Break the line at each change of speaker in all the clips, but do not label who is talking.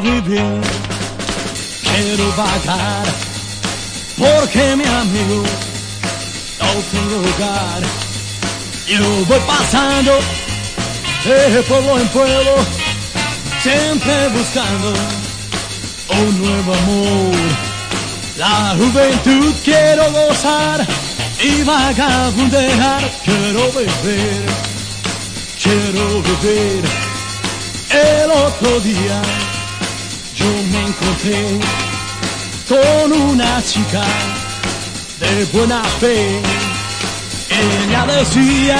vivir, quiero vagar, porque mi amigo no tengo hogar. Yo voy pasando de pueblo en pueblo, siempre buscando un nuevo amor. La juventud quiero gozar y vagabundear, quiero beber, quiero beber. El otro día yo me encontré con una chica de buena fe. Ella decía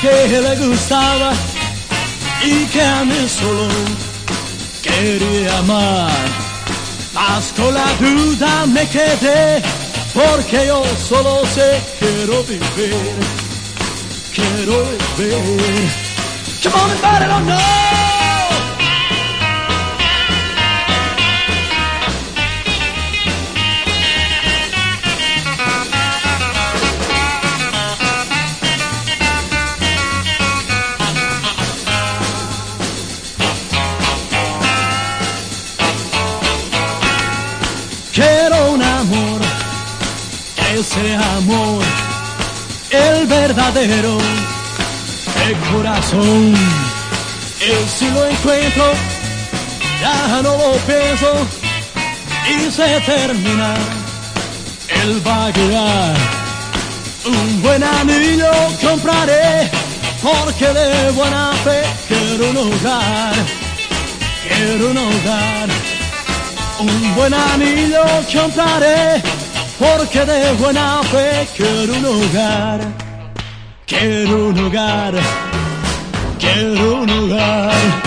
que le gustaba y que a mí solo quería amar. Mas con la duda me quedé porque yo solo sé quiero vivir, quiero vivir. Come on and it or Quiero un amor, ese amor, el verdadero, de corazón. Y si lo encuentro, ya no lo pienso y se termina el vaguear. Un buen anillo compraré porque de buena fe quiero un hogar, quiero un hogar. Un buen anillo compraré porque de buena fe quiero un hogar, quiero un hogar, quiero un hogar.